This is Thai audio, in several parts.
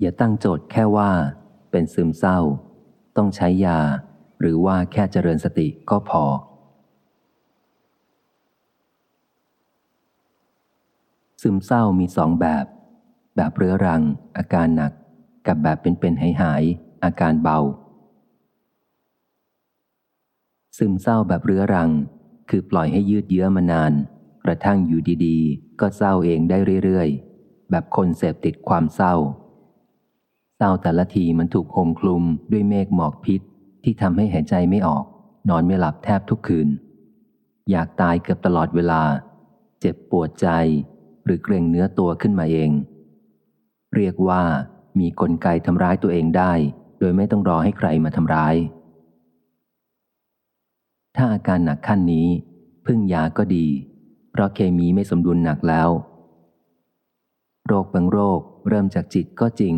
อย่าตั้งโจทย์แค่ว่า เป็นซึมเศร้า ต้องใช้ยา หรือว่าแค่เจริญสติก็พอ ซึมเศร้ามีสองแบบ แบบเรื้อรัง อาการหนัก กับแบบเป็นๆหายหาย อาการเบา ซึมเศร้าแบบเรื้อรัง คือปล่อยให้ยืดเยื้อมานาน กระทั่งอยู่ดีๆ ก็เศร้าเองได้เรื่อยๆ แบบคนเสพติดความเศร้าาแต่ละทีมันถูกห่มคลุมด้วยเมฆหมอกพิษที่ทำให้หายใจไม่ออก นอนไม่หลับแทบทุกคืน อยากตายเกือบตลอดเวลา เจ็บปวดใจ หรือเกรงเนื้อตัวขึ้นมาเอง เรียกว่ามีกลไกทำร้ายตัวเองได้ โดยไม่ต้องรอให้ใครมาทำร้าย ถ้าอาการหนักขั้นนี้ พึ่งยาก็ดี เพราะเคมีไม่สมดุลหนักแล้ว โรคบางโรคเริ่มจากจิตก็จริง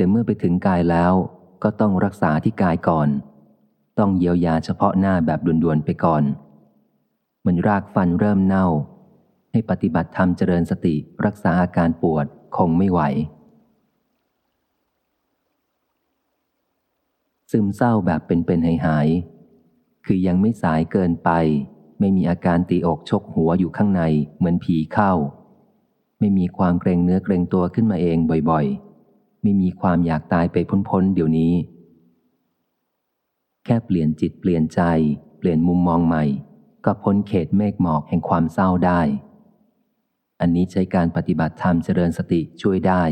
แต่เมื่อไปถึงกายแล้วก็ต้องรักษาที่กายก่อน ต้องเยียวยาเฉพาะหน้าแบบด่วนๆไปก่อน เหมือนรากฟันเริ่มเน่า ให้ปฏิบัติธรรมเจริญสติรักษาอาการปวดคงไม่ไหว ซึมเศร้าแบบเป็นๆหายหายคือยังไม่สายเกินไป ไม่มีอาการตีอกชกหัวอยู่ข้างในเหมือนผีเข้า ไม่มีความเกรงเนื้อเกรงตัวขึ้นมาเองบ่อยๆ ไม่มีความอยากตายไปพ้นๆเดี๋ยวนี้ แค่เปลี่ยนจิตเปลี่ยนใจ เปลี่ยนมุมมองใหม่ ก็พ้นเขตเมฆหมอกแห่งความเศร้าได้ อันนี้ใช้การปฏิบัติธรรมเจริญสติช่วยได้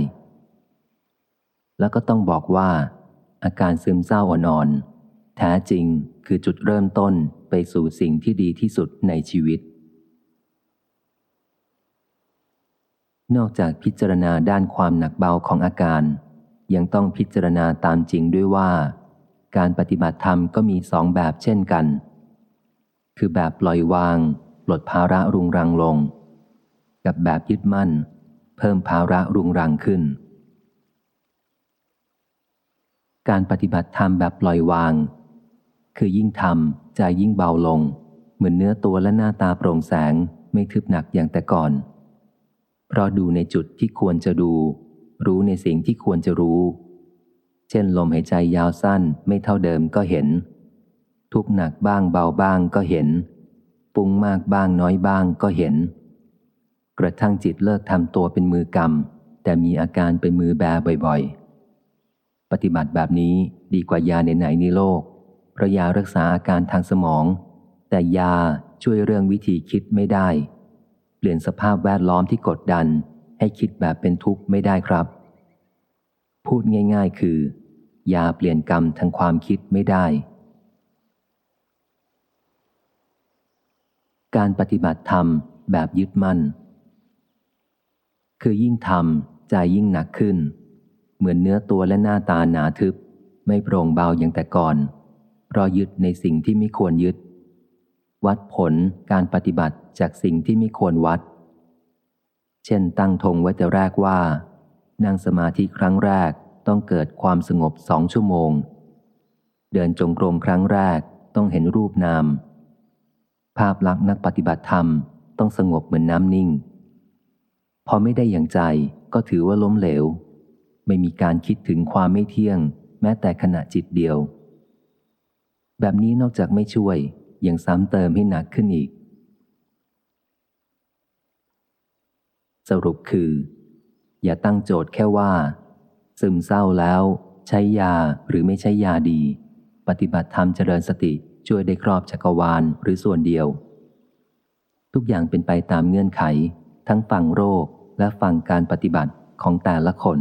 แล้วก็ต้องบอกว่า อาการซึมเศร้าอ่อนๆแท้จริงคือจุดเริ่มต้นไปสู่สิ่งที่ดีที่สุดในชีวิต นอกจากพิจารณาด้านความหนักเบาของอาการ ยังต้องพิจารณาตามจริงด้วยว่า การปฏิบัติธรรมก็มีสองแบบเช่นกัน คือแบบปล่อยวางปลดภาระรุงรังลง กับแบบยึดมั่น เพิ่มภาระรุงรังขึ้น การปฏิบัติธรรมแบบปล่อยวาง คือยิ่งทำใจยิ่งเบาลง เหมือนเนื้อตัวและหน้าตาโปร่งแสงไม่ทึบหนักอย่างแต่ก่อน เพราะดูในจุดที่ควรจะดู รู้ในสิ่งที่ควรจะรู้ เช่นลมหายใจยาวสั้นไม่เท่าเดิมก็เห็น ทุกหนักบ้างเบาบ้างก็เห็นปุ้งมากบ้างน้อยบ้างก็เห็น กระทั่งจิตเลิกทำตัวเป็นมือกรรม แต่มีอาการเป็นมือแบบ่อยๆ ปฏิบัติแบบนี้ดีกว่ายาไหนในโลกเพราะยารักษาอาการทางสมอง แต่ยาช่วยเรื่องวิธีคิดไม่ได้ เปลี่ยนสภาพแวดล้อมที่กดดัน ให้คิดแบบเป็นทุกข์ไม่ได้ครับ พูดง่าย ๆ คือยาเปลี่ยนกรรมทางความคิดไม่ได้ การปฏิบัติธรรมแบบยึดมั่น คือยิ่งทำใจยิ่งหนักขึ้น เหมือนเนื้อตัวและหน้าตาหนาทึบ ไม่โปร่งเบาอย่างแต่ก่อนเพราะยึดในสิ่งที่ไม่ควรยึด วัดผลการปฏิบัติจากสิ่งที่ไม่ควรวัด เช่นตั้งธงไว้แต่แรกว่า นั่งสมาธิครั้งแรกต้องเกิดความสงบสองชั่วโมง เดินจงกรมครั้งแรกต้องเห็นรูปนาม ภาพลักษณ์นักปฏิบัติธรรมต้องสงบเหมือนน้ำนิ่ง พอไม่ได้อย่างใจก็ถือว่าล้มเหลว ไม่มีการคิดถึงความไม่เที่ยง แม้แต่ขณะจิตเดียว แบบนี้นอกจากไม่ช่วย ยังซ้ำเติมให้หนักขึ้นอีก สรุปคือ อย่าตั้งโจทย์แค่ว่า ซึมเศร้าแล้วใช้ยาหรือไม่ใช้ยาดี ปฏิบัติธรรมเจริญสติช่วยได้ครอบจักรวาลหรือส่วนเดียว ทุกอย่างเป็นไปตามเงื่อนไข ทั้งฝั่งโรคและฝั่งการปฏิบัติของแต่ละคน